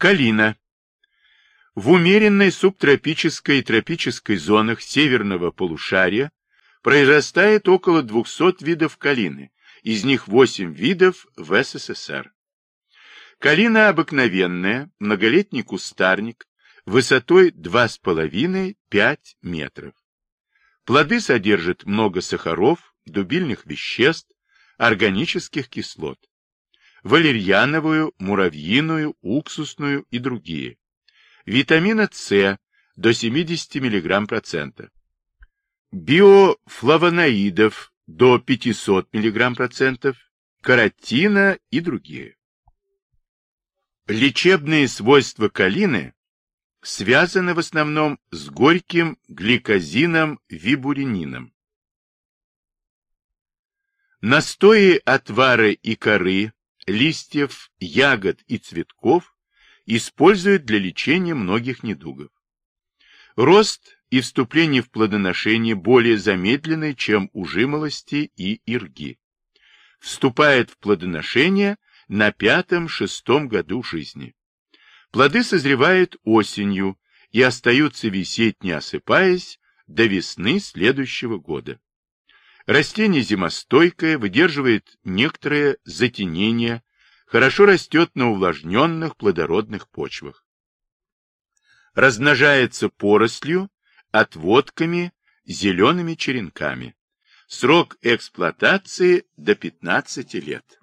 Калина. В умеренной субтропической и тропической зонах северного полушария произрастает около 200 видов калины, из них 8 видов в СССР. Калина обыкновенная, многолетний кустарник, высотой 2,5-5 метров. Плоды содержат много сахаров, дубильных веществ, органических кислот. Валерьяновую, муравьиную, уксусную и другие. Витамина С до 70 мг процента. Биофлавоноидов до 500 мг процентов, каротина и другие. Лечебные свойства калины связаны в основном с горьким гликозином-вибуринином. Настои отвары и коры, листьев, ягод и цветков используют для лечения многих недугов. Рост и вступление в плодоношение более замедлены, чем у жимолости и ирги. Вступает в плодоношение на пятом-шестом году жизни. Плоды созревают осенью и остаются висеть, не осыпаясь, до весны следующего года. Растение зимостойкое, выдерживает некоторое затенение, хорошо растет на увлажненных плодородных почвах. Размножается порослью, отводками, зелеными черенками. Срок эксплуатации до 15 лет.